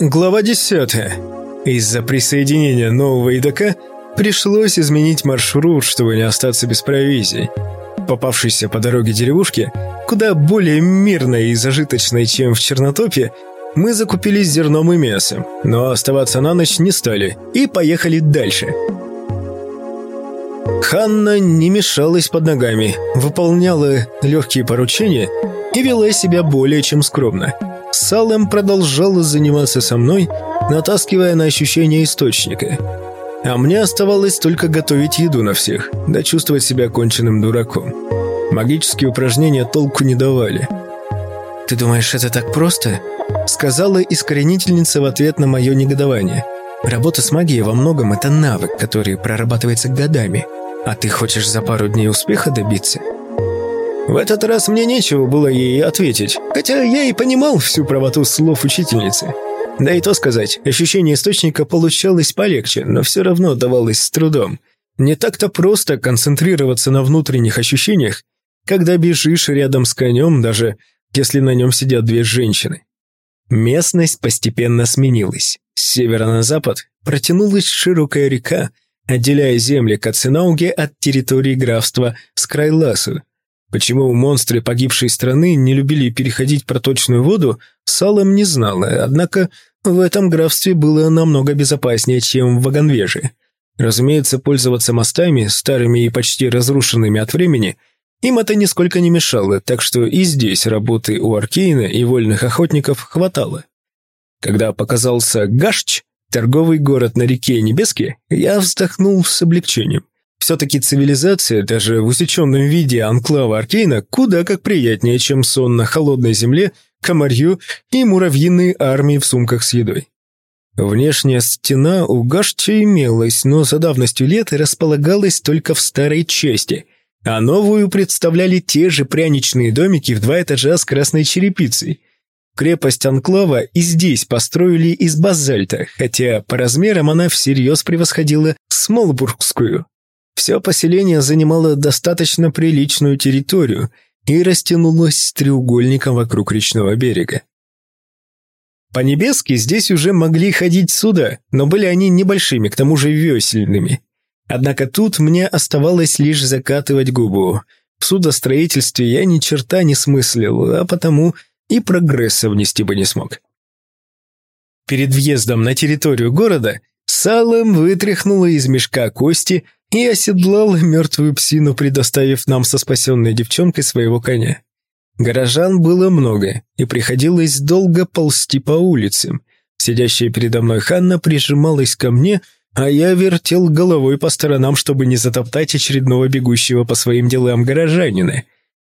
Глава 10. Из-за присоединения нового едока пришлось изменить маршрут, чтобы не остаться без провизии. Попавшейся по дороге деревушки, куда более мирной и зажиточной, чем в Чернотопе, мы закупились зерном и мясом, но оставаться на ночь не стали и поехали дальше. Ханна не мешалась под ногами, выполняла легкие поручения и вела себя более чем скромно. Салем продолжала заниматься со мной, натаскивая на ощущение источника. А мне оставалось только готовить еду на всех, да чувствовать себя конченным дураком. Магические упражнения толку не давали. «Ты думаешь, это так просто?» Сказала искоренительница в ответ на мое негодование. «Работа с магией во многом – это навык, который прорабатывается годами. А ты хочешь за пару дней успеха добиться?» В этот раз мне нечего было ей ответить, хотя я и понимал всю правоту слов учительницы. Да и то сказать, ощущение источника получалось полегче, но все равно давалось с трудом. Не так-то просто концентрироваться на внутренних ощущениях, когда бежишь рядом с конем, даже если на нем сидят две женщины. Местность постепенно сменилась. С севера на запад протянулась широкая река, отделяя земли Кацинауге от территории графства Скрайласу. Почему монстры погибшей страны не любили переходить проточную воду, Салом не знала, однако в этом графстве было намного безопаснее, чем в Ваганвеже. Разумеется, пользоваться мостами, старыми и почти разрушенными от времени, им это нисколько не мешало, так что и здесь работы у Аркейна и вольных охотников хватало. Когда показался Гашч, торговый город на реке Небеске, я вздохнул с облегчением. Все-таки цивилизация, даже в усеченном виде анклава Аркейна, куда как приятнее, чем сон на холодной земле, комарью и муравьиные армии в сумках с едой. Внешняя стена у Гашча имелась, но за давностью лет располагалась только в старой части, а новую представляли те же пряничные домики в два этажа с красной черепицей. Крепость Анклава и здесь построили из базальта, хотя по размерам она всерьез превосходила Смолбургскую. Все поселение занимало достаточно приличную территорию и растянулось треугольником вокруг речного берега. По Небеске здесь уже могли ходить суда, но были они небольшими, к тому же весельными. Однако тут мне оставалось лишь закатывать губу. В судостроительстве я ни черта не смыслил, а потому и прогресса внести бы не смог. Перед въездом на территорию города Салом вытряхнула из мешка кости и оседлал мертвую псину, предоставив нам со спасенной девчонкой своего коня. Горожан было много, и приходилось долго ползти по улицам. Сидящая передо мной Ханна прижималась ко мне, а я вертел головой по сторонам, чтобы не затоптать очередного бегущего по своим делам горожанина.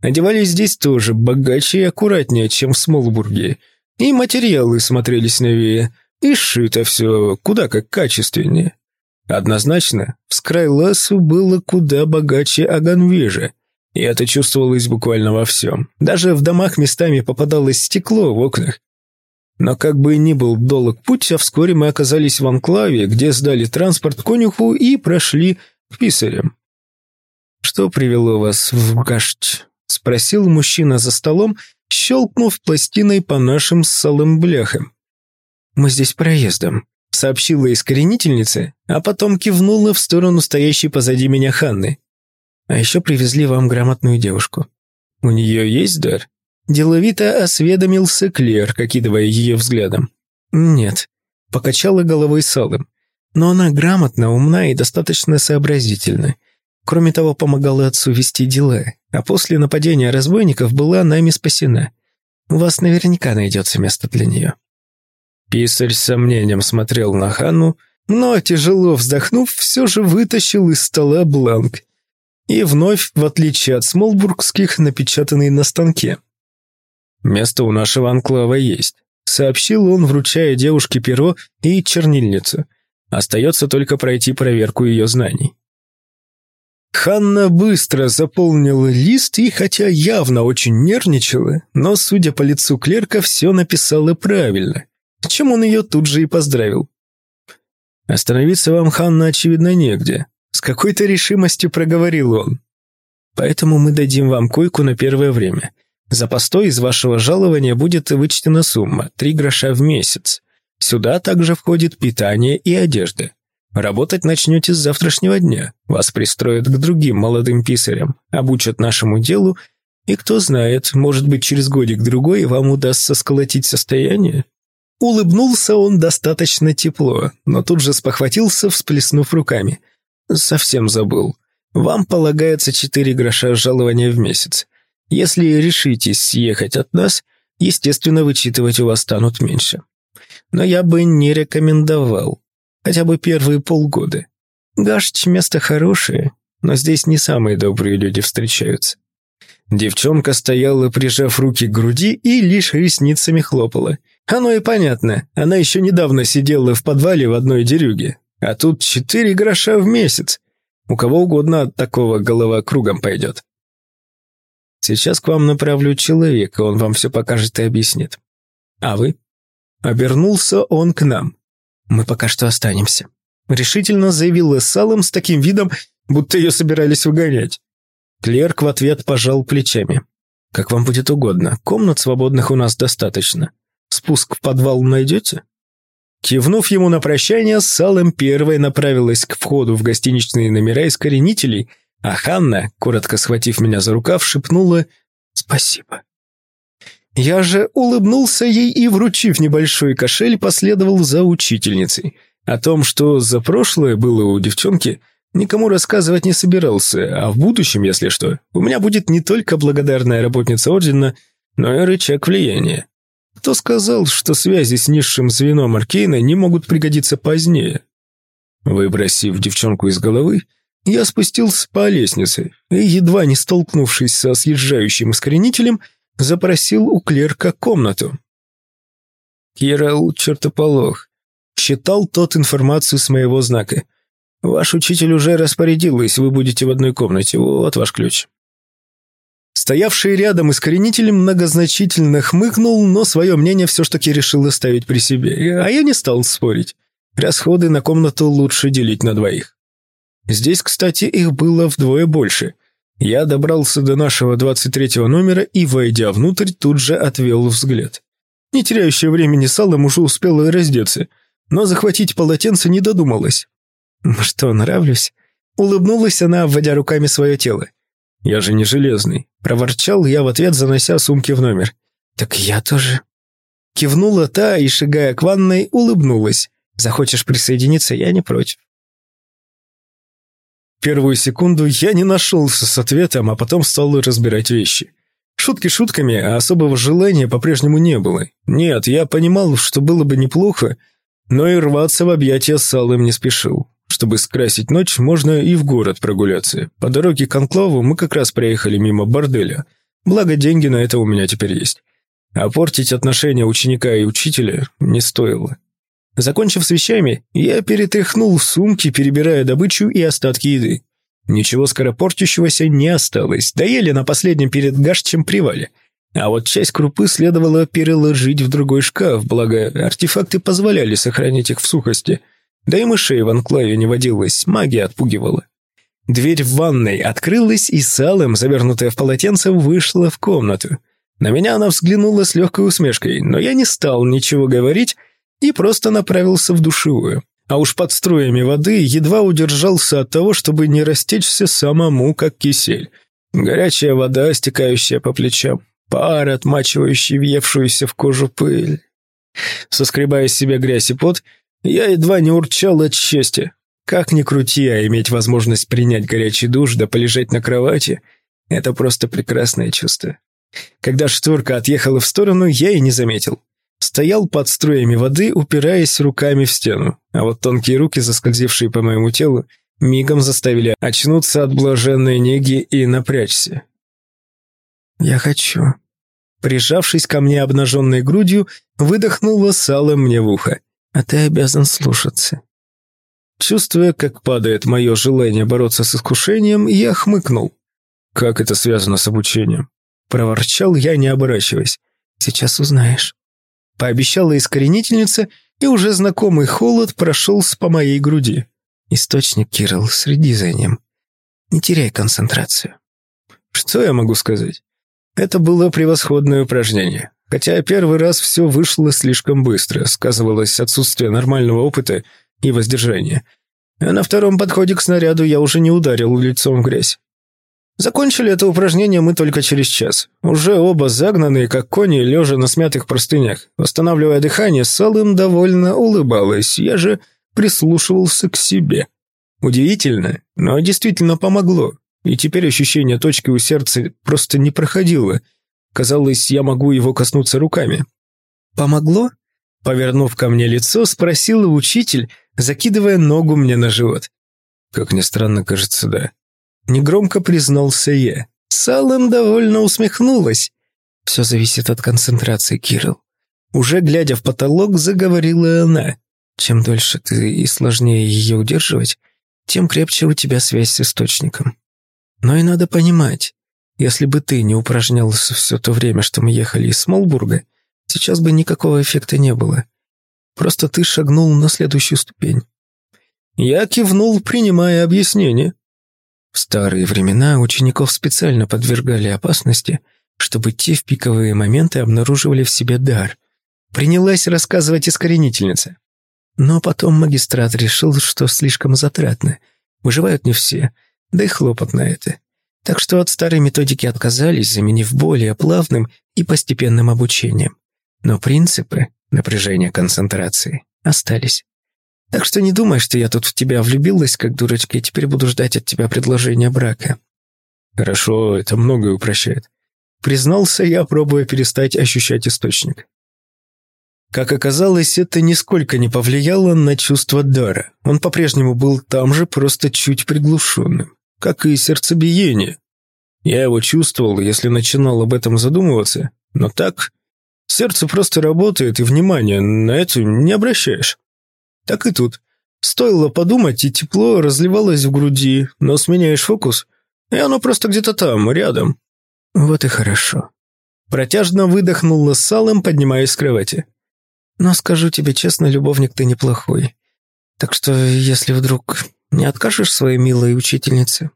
Одевались здесь тоже богаче и аккуратнее, чем в Смолбурге, и материалы смотрелись новее, и сшито все куда как качественнее. Однозначно, в Скрайласу было куда богаче Аганвежа, и это чувствовалось буквально во всем. Даже в домах местами попадалось стекло в окнах. Но как бы ни был долг путь, а вскоре мы оказались в Анклаве, где сдали транспорт конюху и прошли к писарям. «Что привело вас в Гашч?» — спросил мужчина за столом, щелкнув пластиной по нашим салым бляхам. «Мы здесь проездом», — сообщила искоренительница, а потом кивнула в сторону стоящей позади меня Ханны. «А еще привезли вам грамотную девушку. У нее есть дар?» Деловито осведомился Клер, окидывая ее взглядом. «Нет», — покачала головой Салым. «Но она грамотна, умна и достаточно сообразительна. Кроме того, помогала отцу вести дела, а после нападения разбойников была нами спасена. У вас наверняка найдется место для нее». Писарь с сомнением смотрел на Ханну, но, тяжело вздохнув, все же вытащил из стола бланк. И вновь, в отличие от смолбургских, напечатанный на станке. «Место у нашего анклава есть», — сообщил он, вручая девушке перо и чернильницу. Остается только пройти проверку ее знаний. Ханна быстро заполнила лист и, хотя явно очень нервничала, но, судя по лицу клерка, все написала правильно чем он ее тут же и поздравил. «Остановиться вам, Ханна, очевидно, негде», — с какой-то решимостью проговорил он. «Поэтому мы дадим вам койку на первое время. За постой из вашего жалования будет вычтена сумма — три гроша в месяц. Сюда также входит питание и одежда. Работать начнете с завтрашнего дня. Вас пристроят к другим молодым писарям, обучат нашему делу, и кто знает, может быть, через годик-другой вам удастся сколотить состояние. Улыбнулся он достаточно тепло, но тут же спохватился, всплеснув руками. Совсем забыл. Вам полагается четыре гроша жалования в месяц. Если решитесь съехать от нас, естественно, вычитывать у вас станут меньше. Но я бы не рекомендовал. Хотя бы первые полгода. Гашч место хорошее, но здесь не самые добрые люди встречаются. Девчонка стояла, прижав руки к груди и лишь ресницами хлопала. Оно и понятно, она еще недавно сидела в подвале в одной дерюге. А тут четыре гроша в месяц. У кого угодно от такого голова кругом пойдет. Сейчас к вам направлю человека, он вам все покажет и объяснит. А вы? Обернулся он к нам. Мы пока что останемся. Решительно заявила Салом с таким видом, будто ее собирались выгонять. Клерк в ответ пожал плечами. «Как вам будет угодно. Комнат свободных у нас достаточно. Спуск в подвал найдете?» Кивнув ему на прощание, Салем первой направилась к входу в гостиничные номера искоренителей, а Ханна, коротко схватив меня за рукав, шепнула «Спасибо». Я же улыбнулся ей и, вручив небольшой кошель, последовал за учительницей. О том, что за прошлое было у девчонки, никому рассказывать не собирался, а в будущем, если что, у меня будет не только благодарная работница Ордена, но и рычаг влияния. Кто сказал, что связи с низшим звеном Аркейна не могут пригодиться позднее? Выбросив девчонку из головы, я спустился по лестнице и, едва не столкнувшись со съезжающим искоренителем, запросил у клерка комнату. «Кирилл чертополох», — считал тот информацию с моего знака. «Ваш учитель уже распорядилась, вы будете в одной комнате, вот ваш ключ». Стоявший рядом искоренитель многозначительно хмыкнул, но свое мнение все ж таки решил оставить при себе, а я не стал спорить. Расходы на комнату лучше делить на двоих. Здесь, кстати, их было вдвое больше. Я добрался до нашего 23-го номера и, войдя внутрь, тут же отвел взгляд. Не теряющая времени Салом уже успела раздеться, но захватить полотенце не додумалась. «Что, нравлюсь?» Улыбнулась она, обводя руками свое тело. «Я же не железный», — проворчал я в ответ, занося сумки в номер. «Так я тоже». Кивнула та и, шагая к ванной, улыбнулась. «Захочешь присоединиться, я не против». Первую секунду я не нашелся с ответом, а потом стал разбирать вещи. Шутки шутками, а особого желания по-прежнему не было. Нет, я понимал, что было бы неплохо, но и рваться в объятия с Алым не спешил. Чтобы скрасить ночь, можно и в город прогуляться. По дороге к Анклаву мы как раз проехали мимо борделя. Благо, деньги на это у меня теперь есть. А портить отношения ученика и учителя не стоило. Закончив с вещами, я перетряхнул сумки, перебирая добычу и остатки еды. Ничего скоропортящегося не осталось, доели на последнем перед гашчем привале. А вот часть крупы следовало переложить в другой шкаф, благо артефакты позволяли сохранить их в сухости. Да и мышей в анклаве не водилось, магия отпугивала. Дверь в ванной открылась, и Салем, завернутая в полотенце, вышла в комнату. На меня она взглянула с легкой усмешкой, но я не стал ничего говорить, и просто направился в душевую. А уж под струями воды едва удержался от того, чтобы не растечься самому, как кисель. Горячая вода, стекающая по плечам, пар, отмачивающий въевшуюся в кожу пыль. Соскребая с себя грязь и пот, я едва не урчал от счастья. Как ни крути, а иметь возможность принять горячий душ да полежать на кровати — это просто прекрасное чувство. Когда шторка отъехала в сторону, я и не заметил стоял под струями воды, упираясь руками в стену, а вот тонкие руки, заскользившие по моему телу, мигом заставили очнуться от блаженной неги и напрячься. «Я хочу». Прижавшись ко мне обнаженной грудью, выдохнула сало мне в ухо. «А ты обязан слушаться». Чувствуя, как падает мое желание бороться с искушением, я хмыкнул. «Как это связано с обучением?» Проворчал я, не оборачиваясь. «Сейчас узнаешь» пообещала искоренительница, и уже знакомый холод прошелся по моей груди. Источник, Кирилл, следи за ним. Не теряй концентрацию. Что я могу сказать? Это было превосходное упражнение. Хотя первый раз все вышло слишком быстро, сказывалось отсутствие нормального опыта и воздержания. А на втором подходе к снаряду я уже не ударил лицом в грязь. Закончили это упражнение мы только через час. Уже оба загнанные, как кони, лежа на смятых простынях. Восстанавливая дыхание, Салым довольно улыбалась. Я же прислушивался к себе. Удивительно, но действительно помогло. И теперь ощущение точки у сердца просто не проходило. Казалось, я могу его коснуться руками. «Помогло?» Повернув ко мне лицо, спросила учитель, закидывая ногу мне на живот. Как ни странно, кажется, да. Негромко признался я. Салем довольно усмехнулась. «Все зависит от концентрации, Кирилл». Уже глядя в потолок, заговорила она. «Чем дольше ты и сложнее ее удерживать, тем крепче у тебя связь с источником. Но и надо понимать, если бы ты не упражнялся все то время, что мы ехали из Смолбурга, сейчас бы никакого эффекта не было. Просто ты шагнул на следующую ступень. Я кивнул, принимая объяснение. В старые времена учеников специально подвергали опасности, чтобы те в пиковые моменты обнаруживали в себе дар. Принялась рассказывать искоренительница. Но потом магистрат решил, что слишком затратно. Выживают не все, да и хлопот на это. Так что от старой методики отказались, заменив более плавным и постепенным обучением. Но принципы напряжения концентрации остались. Так что не думай, что я тут в тебя влюбилась, как дурочка, и теперь буду ждать от тебя предложения брака. Хорошо, это многое упрощает. Признался я, пробуя перестать ощущать источник. Как оказалось, это нисколько не повлияло на чувство дара. Он по-прежнему был там же, просто чуть приглушенным. Как и сердцебиение. Я его чувствовал, если начинал об этом задумываться, но так... Сердце просто работает, и внимания на это не обращаешь. Так и тут. Стоило подумать, и тепло разливалось в груди, но сменяешь фокус, и оно просто где-то там, рядом. Вот и хорошо. Протяжно выдохнула салом, поднимаясь с кровати. Но скажу тебе честно, любовник ты неплохой. Так что, если вдруг не откажешь своей милой учительнице...»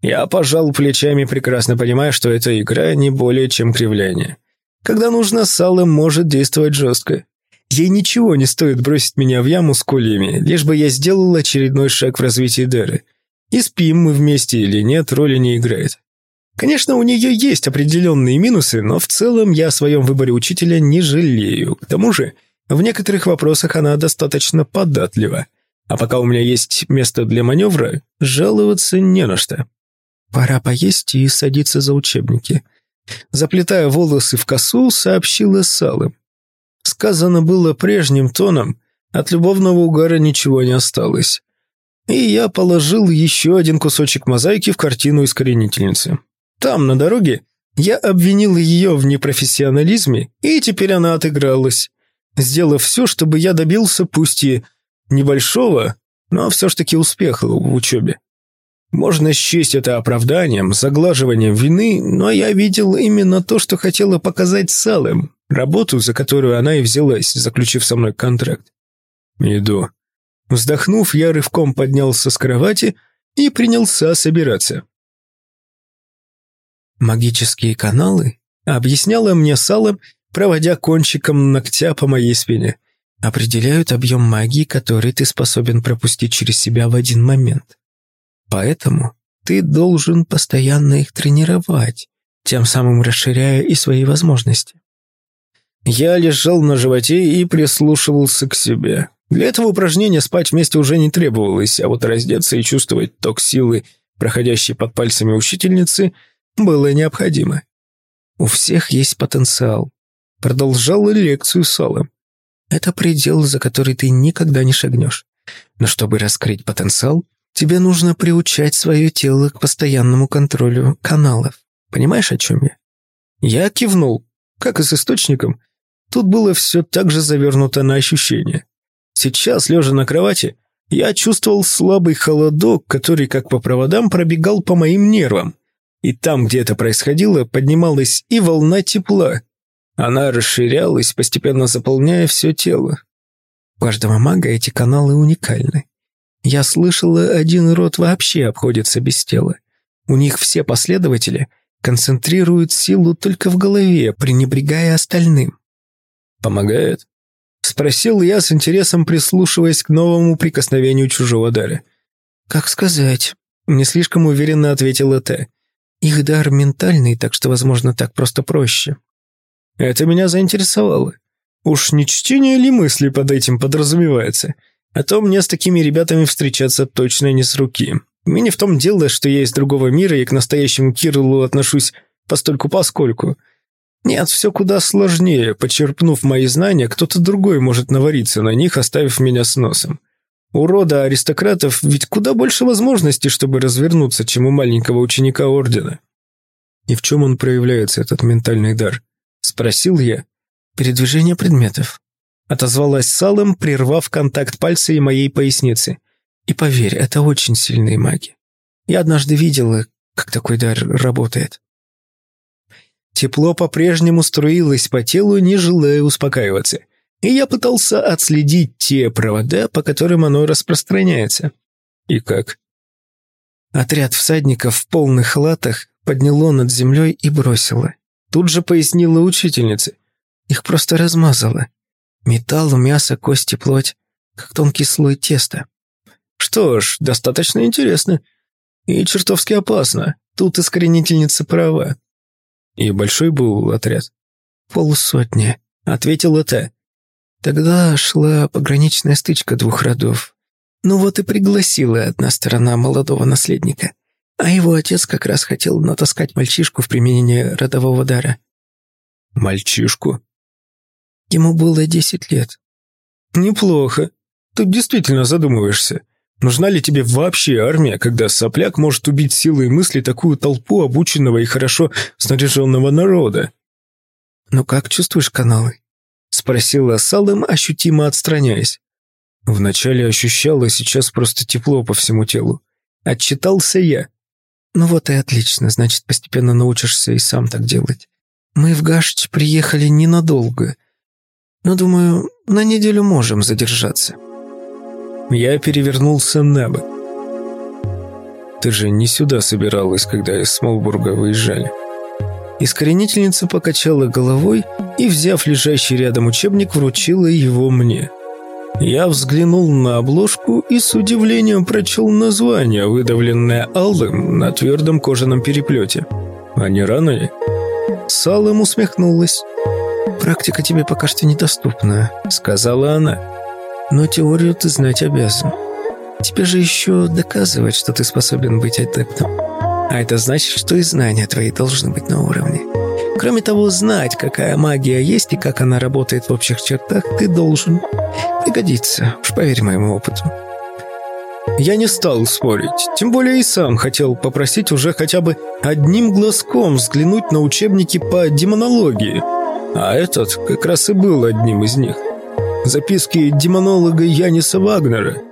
Я пожал плечами, прекрасно понимая, что эта игра не более чем кривляние. Когда нужно, Салым может действовать жестко. Ей ничего не стоит бросить меня в яму с кольями, лишь бы я сделал очередной шаг в развитии Деры. И спим мы вместе или нет, роли не играет. Конечно, у нее есть определенные минусы, но в целом я о своем выборе учителя не жалею. К тому же, в некоторых вопросах она достаточно податлива. А пока у меня есть место для маневра, жаловаться не на что. Пора поесть и садиться за учебники. Заплетая волосы в косу, сообщила Салым. Сказано было прежним тоном, от любовного угара ничего не осталось. И я положил еще один кусочек мозаики в картину искоренительницы. Там, на дороге, я обвинил ее в непрофессионализме, и теперь она отыгралась, сделав все, чтобы я добился пусть и небольшого, но все ж таки успеха в учебе. Можно счесть это оправданием, заглаживанием вины, но я видел именно то, что хотела показать Салем, работу, за которую она и взялась, заключив со мной контракт. Иду. Вздохнув, я рывком поднялся с кровати и принялся собираться. Магические каналы, объясняла мне Салом, проводя кончиком ногтя по моей спине, определяют объем магии, который ты способен пропустить через себя в один момент. Поэтому ты должен постоянно их тренировать, тем самым расширяя и свои возможности. Я лежал на животе и прислушивался к себе. Для этого упражнения спать вместе уже не требовалось, а вот раздеться и чувствовать ток силы, проходящий под пальцами учительницы, было необходимо. У всех есть потенциал. Продолжала лекцию Сала. Это предел, за который ты никогда не шагнешь. Но чтобы раскрыть потенциал, тебе нужно приучать свое тело к постоянному контролю каналов. Понимаешь, о чем я? Я кивнул. Как и с источником, тут было все так же завернуто на ощущение. Сейчас, лежа на кровати, я чувствовал слабый холодок, который, как по проводам, пробегал по моим нервам. И там, где это происходило, поднималась и волна тепла. Она расширялась, постепенно заполняя все тело. У каждого мага эти каналы уникальны. Я слышала, один род вообще обходится без тела. У них все последователи концентрирует силу только в голове, пренебрегая остальным. «Помогает?» — спросил я с интересом, прислушиваясь к новому прикосновению чужого дара. «Как сказать?» — не слишком уверенно ответила Т. «Их дар ментальный, так что, возможно, так просто проще». Это меня заинтересовало. Уж не чтение ли мысли под этим подразумевается? А то мне с такими ребятами встречаться точно не с руки. Мне не в том дело, что я из другого мира и к настоящему Кириллу отношусь постольку-поскольку. Нет, все куда сложнее. Почерпнув мои знания, кто-то другой может навариться на них, оставив меня с носом. У рода аристократов ведь куда больше возможностей, чтобы развернуться, чем у маленького ученика Ордена. И в чем он проявляется, этот ментальный дар? Спросил я. Передвижение предметов. Отозвалась Салом, прервав контакт пальца и моей поясницы. И поверь, это очень сильные маги. Я однажды видела, как такой дар работает. Тепло по-прежнему струилось по телу, не желая успокаиваться. И я пытался отследить те провода, по которым оно распространяется. И как? Отряд всадников в полных латах подняло над землей и бросило. Тут же пояснила учительница. Их просто размазало. Металл, мясо, кости, плоть, как тонкий слой теста. Что ж, достаточно интересно. И чертовски опасно. Тут искоренительница права. И большой был отряд. «Полсотни», — ответила та. Тогда шла пограничная стычка двух родов. Ну вот и пригласила одна сторона молодого наследника. А его отец как раз хотел натаскать мальчишку в применении родового дара. Мальчишку? Ему было десять лет. Неплохо. Тут действительно задумываешься. Нужна ли тебе вообще армия, когда сопляк может убить силой мысли такую толпу обученного и хорошо снаряженного народа? «Ну как чувствуешь каналы?» — спросила Салым, ощутимо отстраняясь. Вначале ощущала, сейчас просто тепло по всему телу. Отчитался я. «Ну вот и отлично, значит, постепенно научишься и сам так делать. Мы в Гашч приехали ненадолго, но, думаю, на неделю можем задержаться». Я перевернулся на бок. «Ты же не сюда собиралась, когда из Смолбурга выезжали?» Искоренительница покачала головой и, взяв лежащий рядом учебник, вручила его мне. Я взглянул на обложку и с удивлением прочел название, выдавленное алым на твердом кожаном переплете. А не рано ли? Салым усмехнулась. «Практика тебе пока что недоступна», — сказала она. «Но теорию ты знать обязан. Тебе же еще доказывать, что ты способен быть адептом. А это значит, что и знания твои должны быть на уровне. Кроме того, знать, какая магия есть и как она работает в общих чертах, ты должен. Пригодится, уж поверь моему опыту. Я не стал спорить, тем более и сам хотел попросить уже хотя бы одним глазком взглянуть на учебники по демонологии. А этот как раз и был одним из них. Записки демонолога Яниса Вагнера –